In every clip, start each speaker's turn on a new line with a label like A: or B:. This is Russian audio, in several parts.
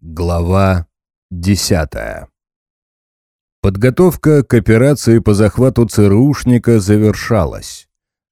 A: Глава 10. Подготовка к операции по захвату ЦРУшника завершалась.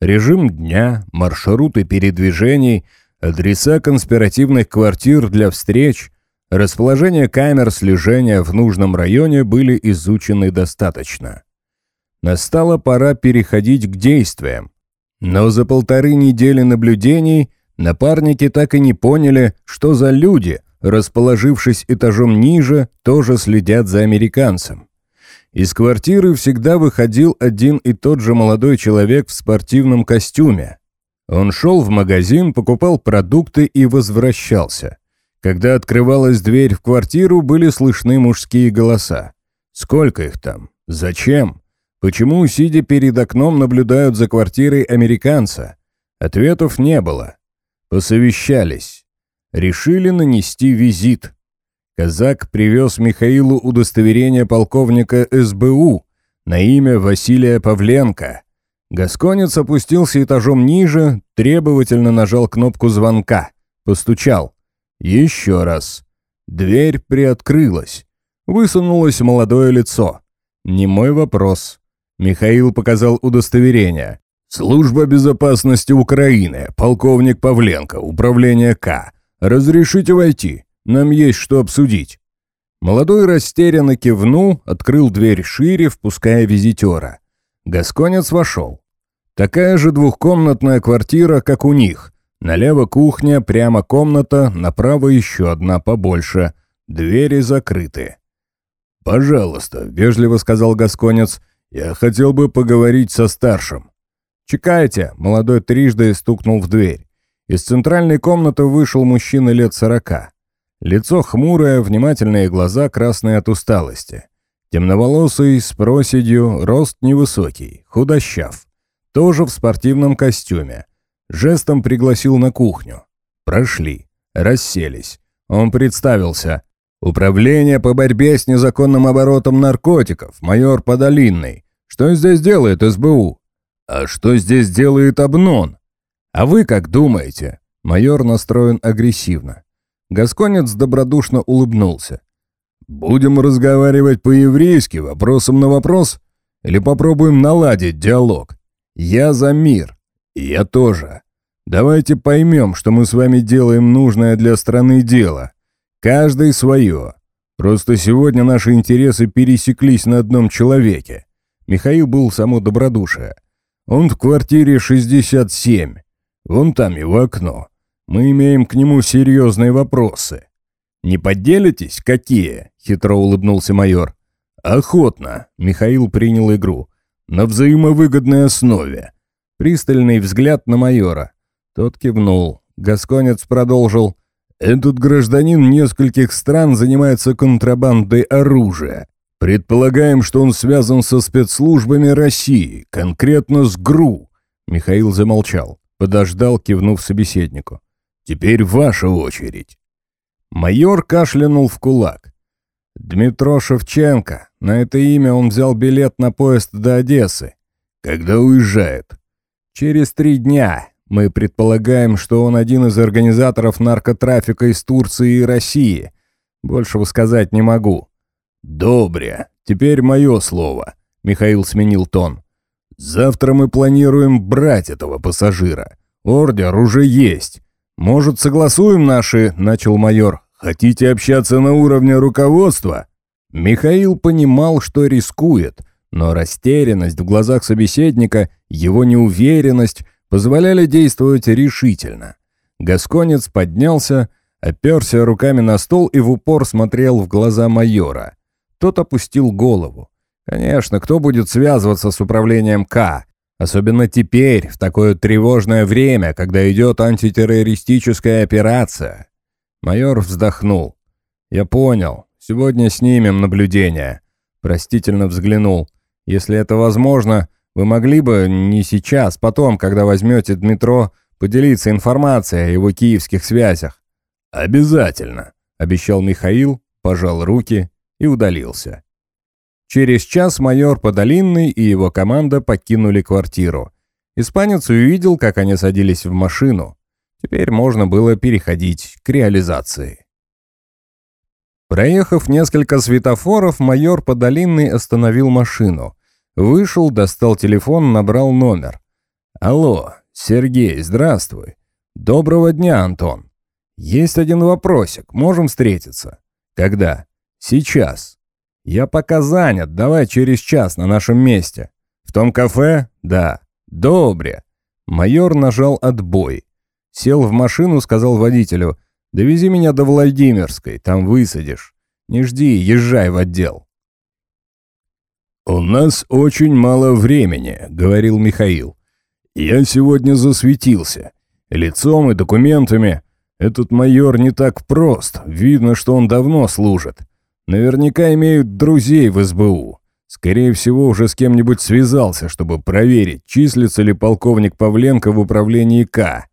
A: Режим дня, маршруты передвижений, адреса конспиративных квартир для встреч, расположение камер слежения в нужном районе были изучены достаточно. Настала пора переходить к действиям. Но за полторы недели наблюдений напарники так и не поняли, что за люди – расположившись этажом ниже, тоже следят за американцем. Из квартиры всегда выходил один и тот же молодой человек в спортивном костюме. Он шел в магазин, покупал продукты и возвращался. Когда открывалась дверь в квартиру, были слышны мужские голоса. Сколько их там? Зачем? Почему, сидя перед окном, наблюдают за квартирой американца? Ответов не было. Посовещались решили нанести визит. Казак привез Михаилу удостоверение полковника СБУ на имя Василия Павленко. Гасконец опустился этажом ниже, требовательно нажал кнопку звонка, постучал. Еще раз. Дверь приоткрылась. Высунулось молодое лицо. Не мой вопрос. Михаил показал удостоверение. «Служба безопасности Украины, полковник Павленко, управление К. «Разрешите войти? Нам есть что обсудить». Молодой растерянно кивнул, открыл дверь шире, впуская визитера. Гасконец вошел. Такая же двухкомнатная квартира, как у них. Налево кухня, прямо комната, направо еще одна побольше. Двери закрыты. «Пожалуйста», — вежливо сказал Гасконец, — «я хотел бы поговорить со старшим». «Чекайте», — молодой трижды стукнул в дверь. Из центральной комнаты вышел мужчина лет сорока. Лицо хмурое, внимательные глаза красные от усталости. Темноволосый, с проседью, рост невысокий, худощав. Тоже в спортивном костюме. Жестом пригласил на кухню. Прошли. Расселись. Он представился. «Управление по борьбе с незаконным оборотом наркотиков, майор Подолинный. Что здесь делает СБУ?» «А что здесь делает Обнон?» «А вы как думаете?» Майор настроен агрессивно. Гасконец добродушно улыбнулся. «Будем разговаривать по-еврейски, вопросом на вопрос? Или попробуем наладить диалог? Я за мир. Я тоже. Давайте поймем, что мы с вами делаем нужное для страны дело. Каждый свое. Просто сегодня наши интересы пересеклись на одном человеке. Михаил был само добродушие. Он в квартире 67. Вон там его окно. Мы имеем к нему серьезные вопросы. Не поделитесь, какие?» — хитро улыбнулся майор. «Охотно», — Михаил принял игру. «На взаимовыгодной основе». Пристальный взгляд на майора. Тот кивнул. Гасконец продолжил. «Этот гражданин нескольких стран занимается контрабандой оружия. Предполагаем, что он связан со спецслужбами России, конкретно с ГРУ». Михаил замолчал. Подождал, кивнув собеседнику. «Теперь ваша очередь». Майор кашлянул в кулак. «Дмитро Шевченко. На это имя он взял билет на поезд до Одессы. Когда уезжает?» «Через три дня. Мы предполагаем, что он один из организаторов наркотрафика из Турции и России. Большего сказать не могу». «Добре. Теперь мое слово», — Михаил сменил тон. Завтра мы планируем брать этого пассажира. Ордер уже есть. Может, согласуем наши, начал майор. Хотите общаться на уровне руководства? Михаил понимал, что рискует, но растерянность в глазах собеседника, его неуверенность позволяли действовать решительно. Гасконец поднялся, оперся руками на стол и в упор смотрел в глаза майора. Тот опустил голову. Конечно, кто будет связываться с управлением К? Особенно теперь, в такое тревожное время, когда идет антитеррористическая операция. Майор вздохнул. «Я понял. Сегодня снимем наблюдение». Простительно взглянул. «Если это возможно, вы могли бы не сейчас, потом, когда возьмете Дмитро, поделиться информацией о его киевских связях». «Обязательно», — обещал Михаил, пожал руки и удалился. Через час майор Подолинный и его команда покинули квартиру. Испанец увидел, как они садились в машину. Теперь можно было переходить к реализации. Проехав несколько светофоров, майор Подолинный остановил машину. Вышел, достал телефон, набрал номер. «Алло, Сергей, здравствуй. Доброго дня, Антон. Есть один вопросик, можем встретиться?» «Когда?» «Сейчас. Я пока занят, давай через час на нашем месте. В том кафе? Да. Добре». Майор нажал отбой. Сел в машину, сказал водителю – Довези меня до Владимирской, там высадишь. Не жди, езжай в отдел».
B: «У нас очень мало времени», — говорил Михаил. «Я сегодня засветился. Лицом и документами. Этот майор не так прост. Видно, что он давно служит. Наверняка имеют друзей в СБУ. Скорее всего, уже с кем-нибудь связался, чтобы проверить, числится ли полковник Павленко в управлении К.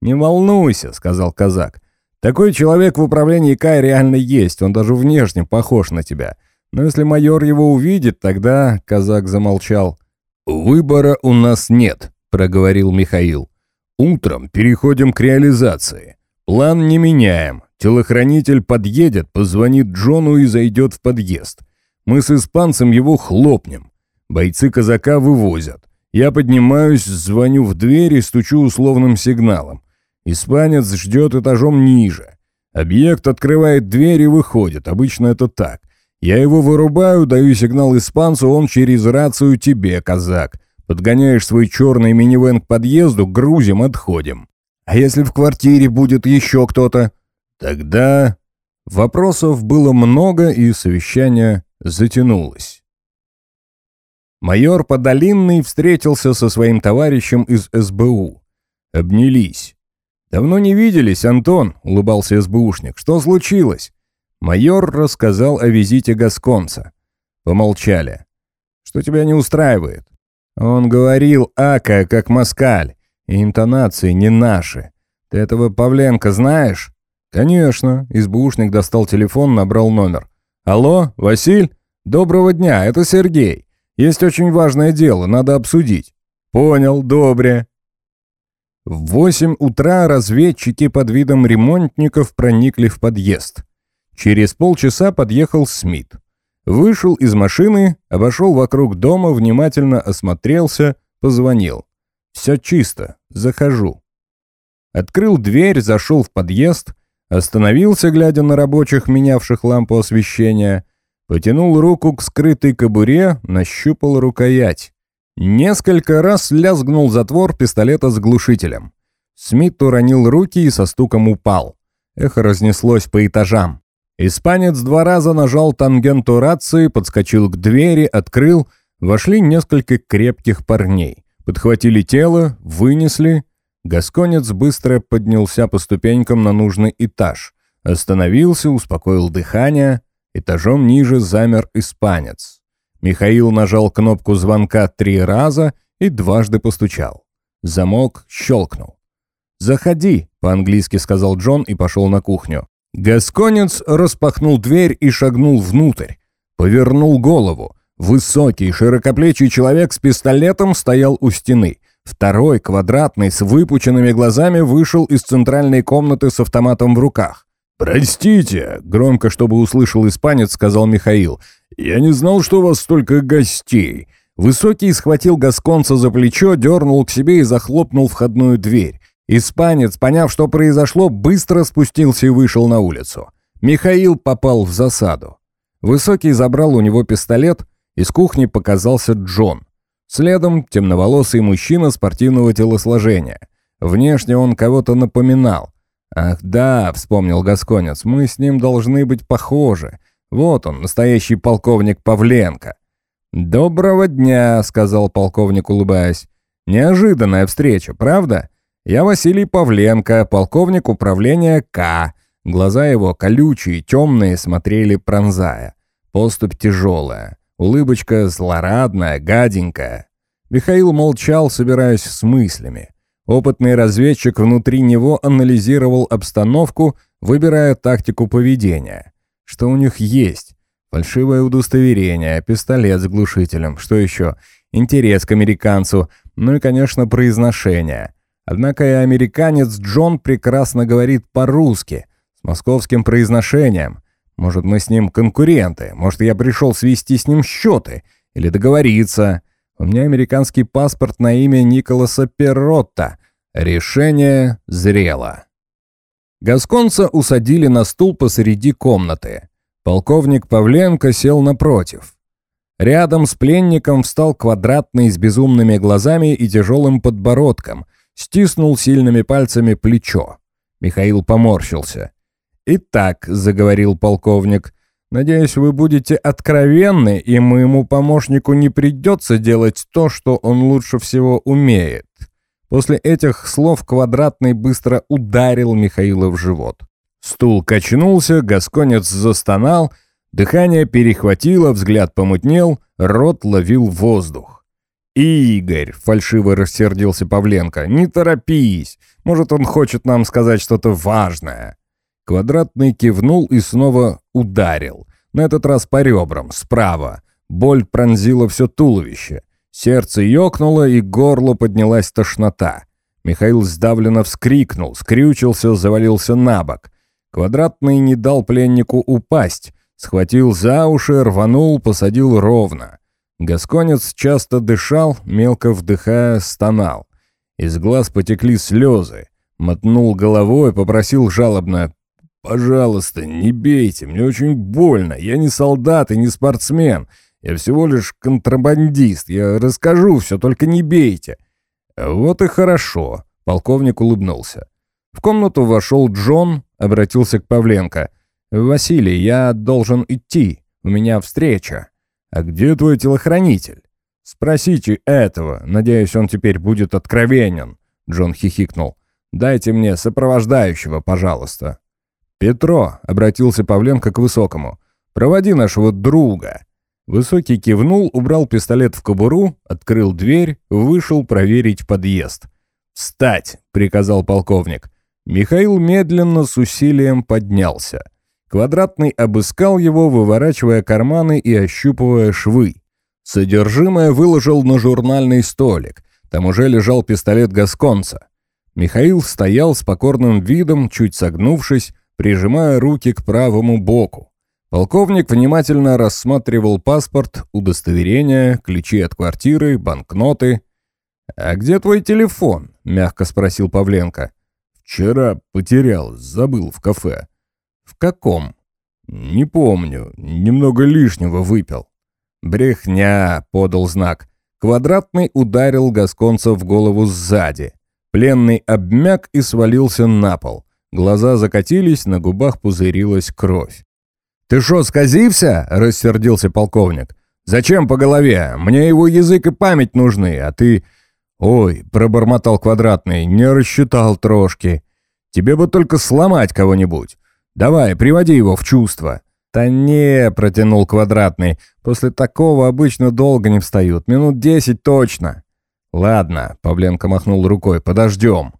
A: «Не волнуйся», — сказал казак. Такой человек в управлении Кай реально есть, он даже внешне похож на тебя. Но если майор его увидит, тогда...» — казак замолчал.
B: «Выбора у нас нет», — проговорил Михаил. «Утром переходим к реализации. План не меняем. Телохранитель подъедет, позвонит Джону и зайдет в подъезд. Мы с испанцем его хлопнем. Бойцы казака вывозят. Я поднимаюсь, звоню в дверь и стучу условным сигналом. Испанец ждет этажом ниже. Объект открывает дверь и выходит. Обычно это так. Я его вырубаю, даю сигнал испанцу, он через рацию тебе, казак. Подгоняешь свой черный минивэн к подъезду, грузим, отходим.
A: А если в квартире будет еще кто-то?
B: Тогда...
A: Вопросов было много, и совещание затянулось. Майор Подолинный встретился со своим товарищем из СБУ. Обнялись. «Давно не виделись, Антон», — улыбался СБУшник. «Что случилось?» Майор рассказал о визите Гасконца. Помолчали. «Что тебя не устраивает?» Он говорил «Ака, как москаль», и интонации не наши. Ты этого Павленко знаешь? Конечно. Избушник достал телефон, набрал номер. Алло, Василь? Доброго дня, это Сергей. Есть очень важное дело, надо обсудить. Понял, добре. В восемь утра разведчики под видом ремонтников проникли в подъезд. Через полчаса подъехал Смит. Вышел из машины, обошел вокруг дома, внимательно осмотрелся, позвонил. «Все чисто, захожу». Открыл дверь, зашел в подъезд, остановился, глядя на рабочих, менявших лампу освещения, потянул руку к скрытой кобуре, нащупал рукоять. Несколько раз лязгнул затвор пистолета с глушителем. Смит уронил руки и со стуком упал. Эхо разнеслось по этажам. Испанец два раза нажал тангенту рации, подскочил к двери, открыл. Вошли несколько крепких парней. Подхватили тело, вынесли. Гасконец быстро поднялся по ступенькам на нужный этаж. Остановился, успокоил дыхание. Этажом ниже замер испанец. Михаил нажал кнопку звонка три раза и дважды постучал. Замок щелкнул. «Заходи», — по-английски сказал Джон и пошел на кухню. Гасконец распахнул дверь и шагнул внутрь. Повернул голову. Высокий, широкоплечий человек с пистолетом стоял у стены. Второй, квадратный, с выпученными глазами, вышел из центральной комнаты с автоматом в руках.
B: «Простите», — громко, чтобы услышал испанец, сказал Михаил. «Я не знал, что у вас столько гостей».
A: Высокий схватил Гасконца за плечо, дернул к себе и захлопнул входную дверь. Испанец, поняв, что произошло, быстро спустился и вышел на улицу. Михаил попал в засаду. Высокий забрал у него пистолет, из кухни показался Джон. Следом темноволосый мужчина спортивного телосложения. Внешне он кого-то напоминал. «Ах да», — вспомнил Гасконец, — «мы с ним должны быть похожи. Вот он, настоящий полковник Павленко». «Доброго дня», — сказал полковник, улыбаясь. «Неожиданная встреча, правда? Я Василий Павленко, полковник управления К». Глаза его, колючие, темные, смотрели пронзая. Поступь тяжелая, улыбочка злорадная, гаденькая. Михаил молчал, собираясь с мыслями. Опытный разведчик внутри него анализировал обстановку, выбирая тактику поведения что у них есть. Фальшивое удостоверение, пистолет с глушителем, что еще? Интерес к американцу, ну и, конечно, произношение. Однако и американец Джон прекрасно говорит по-русски, с московским произношением. Может, мы с ним конкуренты? Может, я пришел свести с ним счеты? Или договориться? У меня американский паспорт на имя Николаса Перротта. Решение зрело. Гасконца усадили на стул посреди комнаты. Полковник Павленко сел напротив. Рядом с пленником встал квадратный с безумными глазами и тяжелым подбородком, стиснул сильными пальцами плечо. Михаил поморщился. «Итак», — заговорил полковник, — «надеюсь, вы будете откровенны, и моему помощнику не придется делать то, что он лучше всего умеет». После этих слов Квадратный быстро ударил Михаила в живот. Стул качнулся, Гасконец застонал, дыхание перехватило, взгляд помутнел, рот ловил воздух. «Игорь!» — фальшиво рассердился Павленко. «Не торопись! Может, он хочет нам сказать что-то важное!» Квадратный кивнул и снова ударил. На этот раз по ребрам, справа. Боль пронзила все туловище. Сердце ёкнуло, и горло поднялась тошнота. Михаил сдавленно вскрикнул, скрючился, завалился на бок. Квадратный не дал пленнику упасть. Схватил за уши, рванул, посадил ровно. Гасконец часто дышал, мелко вдыхая, стонал. Из глаз потекли слезы. Мотнул головой, попросил жалобно «Пожалуйста, не бейте, мне очень больно. Я не солдат и не спортсмен. Я всего лишь контрабандист. Я расскажу все, только не бейте». «Вот и хорошо», — полковник улыбнулся. В комнату вошел Джон, обратился к Павленко. «Василий, я должен идти. У меня встреча». «А где твой телохранитель?» «Спросите этого. Надеюсь, он теперь будет откровенен», — Джон хихикнул. «Дайте мне сопровождающего, пожалуйста». «Петро», — обратился Павленко к Высокому, — «проводи нашего друга». Высокий кивнул, убрал пистолет в кобуру, открыл дверь, вышел проверить подъезд. «Встать!» — приказал полковник. Михаил медленно с усилием поднялся. Квадратный обыскал его, выворачивая карманы и ощупывая швы. Содержимое выложил на журнальный столик. Там уже лежал пистолет Гасконца. Михаил стоял с покорным видом, чуть согнувшись, прижимая руки к правому боку. Полковник внимательно рассматривал паспорт, удостоверение, ключи от квартиры, банкноты. «А где твой телефон?» — мягко спросил Павленко. «Вчера потерял, забыл в кафе». «В каком?» «Не помню, немного лишнего выпил». «Брехня», — подал знак. Квадратный ударил Гасконца в голову сзади. Пленный обмяк и свалился на пол. Глаза закатились, на губах пузырилась кровь. «Ты шо, сказився?» — рассердился полковник. «Зачем по голове? Мне его язык и память нужны, а ты...» «Ой», — пробормотал Квадратный, — «не рассчитал трошки. Тебе бы только сломать кого-нибудь. Давай, приводи его в чувство». «Да не», — протянул Квадратный, — «после такого обычно долго не встают, минут десять точно». «Ладно», — Павленко махнул рукой, — «подождем».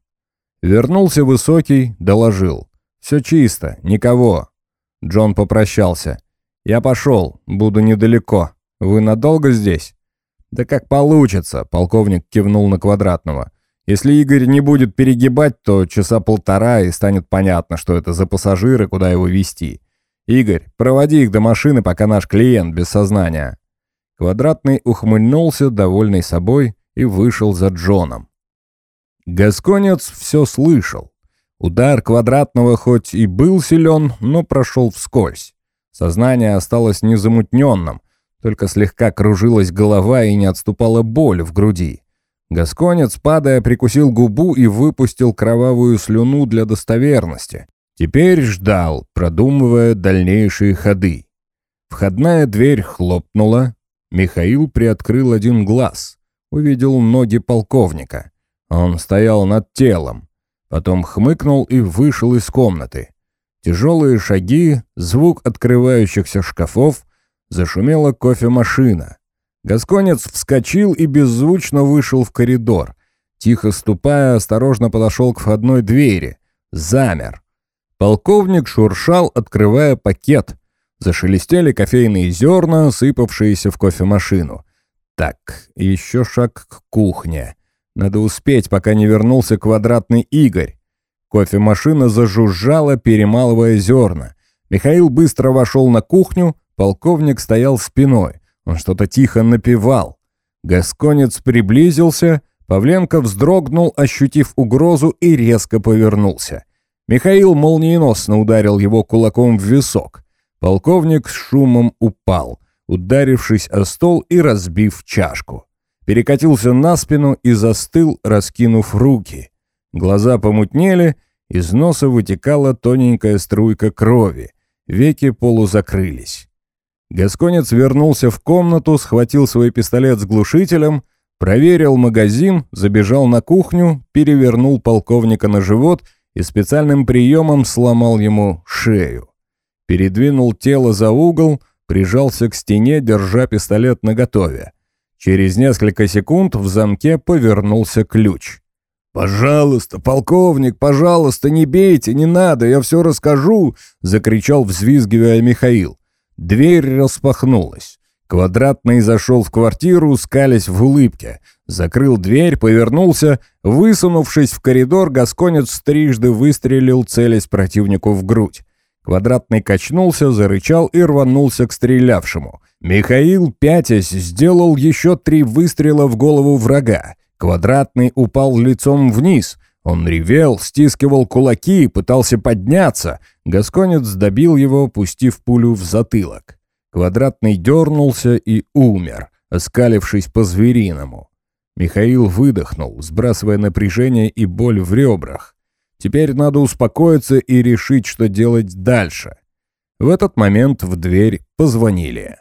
A: Вернулся Высокий, доложил. «Все чисто, никого. Джон попрощался. «Я пошел, буду недалеко. Вы надолго здесь?» «Да как получится», — полковник кивнул на Квадратного. «Если Игорь не будет перегибать, то часа полтора и станет понятно, что это за пассажиры, куда его везти. Игорь, проводи их до машины, пока наш клиент без сознания». Квадратный ухмыльнулся, довольный собой, и вышел за Джоном. Гасконец все слышал. Удар квадратного хоть и был силен, но прошел вскользь. Сознание осталось незамутненным, только слегка кружилась голова и не отступала боль в груди. Гасконец, падая, прикусил губу и выпустил кровавую слюну для достоверности. Теперь ждал, продумывая дальнейшие ходы. Входная дверь хлопнула. Михаил приоткрыл один глаз. Увидел ноги полковника. Он стоял над телом. Потом хмыкнул и вышел из комнаты. Тяжелые шаги, звук открывающихся шкафов, зашумела кофемашина. Гасконец вскочил и беззвучно вышел в коридор. Тихо ступая, осторожно подошел к входной двери. Замер. Полковник шуршал, открывая пакет. Зашелестели кофейные зерна, сыпавшиеся в кофемашину. Так, еще шаг к кухне. Надо успеть, пока не вернулся квадратный Игорь. Кофемашина зажужжала, перемалывая зерна. Михаил быстро вошел на кухню, полковник стоял спиной. Он что-то тихо напевал. Гасконец приблизился, Павленко вздрогнул, ощутив угрозу, и резко повернулся. Михаил молниеносно ударил его кулаком в висок. Полковник с шумом упал, ударившись о стол и разбив чашку. Перекатился на спину и застыл, раскинув руки. Глаза помутнели, из носа вытекала тоненькая струйка крови, веки полузакрылись. Гасконец вернулся в комнату, схватил свой пистолет с глушителем, проверил магазин, забежал на кухню, перевернул полковника на живот и специальным приемом сломал ему шею. Передвинул тело за угол, прижался к стене, держа пистолет наготове. Через несколько секунд в замке повернулся ключ. «Пожалуйста, полковник, пожалуйста, не бейте, не надо, я все расскажу!» — закричал, взвизгивая Михаил. Дверь распахнулась. Квадратный зашел в квартиру, скались в улыбке. Закрыл дверь, повернулся. Высунувшись в коридор, Гасконец трижды выстрелил, целясь противнику в грудь. Квадратный качнулся, зарычал и рванулся к стрелявшему. Михаил, пятясь, сделал еще три выстрела в голову врага. Квадратный упал лицом вниз. Он ревел, стискивал кулаки, пытался подняться. Гасконец добил его, пустив пулю в затылок. Квадратный дернулся и умер, оскалившись по-звериному. Михаил выдохнул, сбрасывая напряжение и боль в ребрах. Теперь надо успокоиться и решить, что делать дальше. В этот момент в дверь позвонили.